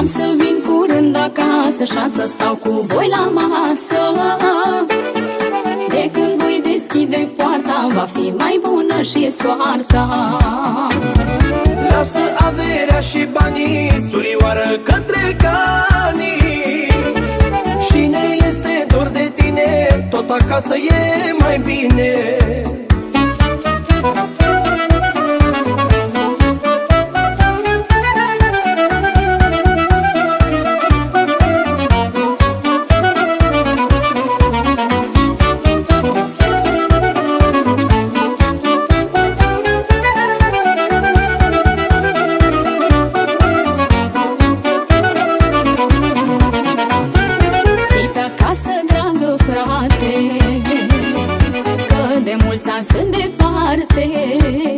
Am să vin curând acasă și am să stau cu voi la masă. De când voi deschide poarta Va fi mai bună și soarta. Lasă averea și banii Surioară către canii. Și ne este dor de tine Tot acasă e mai bine mulți ani sunt departe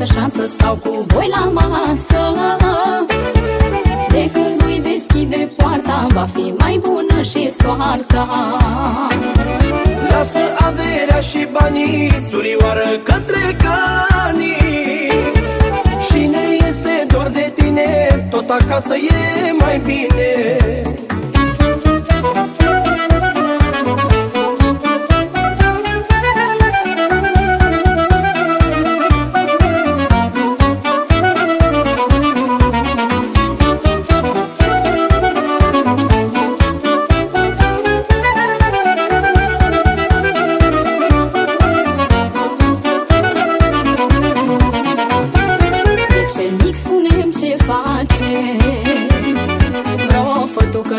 acasă și am să stau cu voi la masă. De când voi deschide poarta Va fi mai bună și soarta. Lasă averea și banii Surioară către canii Și ne este dor de tine Tot acasă e mai bine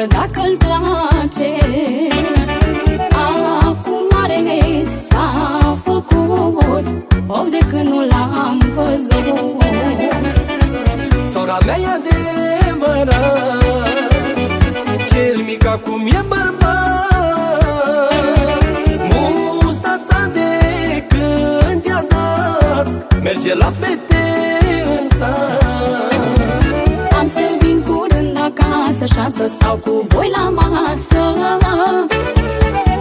dacă-l place. Acum are s-a făcut Of de când nu l-am văzut. Sora mea e adevărat Cel mic acum e bărbat. Mustața de când i-a dat Merge la fete în sat acasă Și să stau cu voi la masă.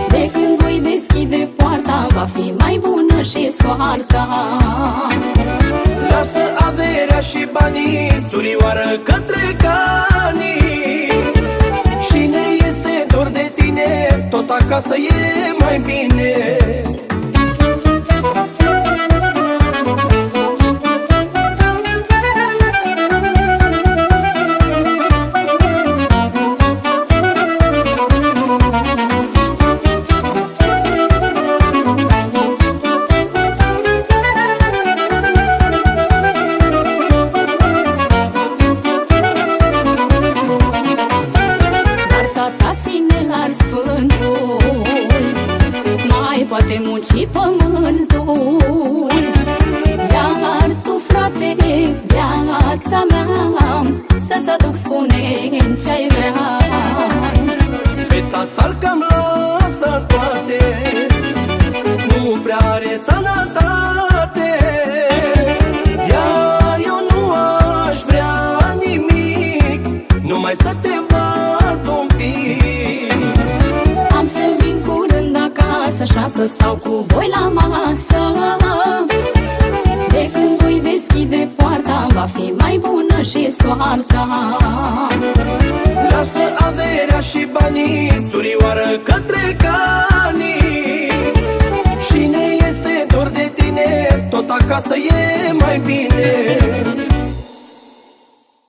De când voi deschide poarta Va fi mai bună și soarta. Lasă averea și banii Surioară către canii. Și ne este dor de tine Tot acasă e mai bine așa să stau cu voi la masă. De când voi deschide poarta Va fi mai bună și soarta. Lasă averea și banii Surioară către canii. Și ne este dor de tine Tot acasă e mai bine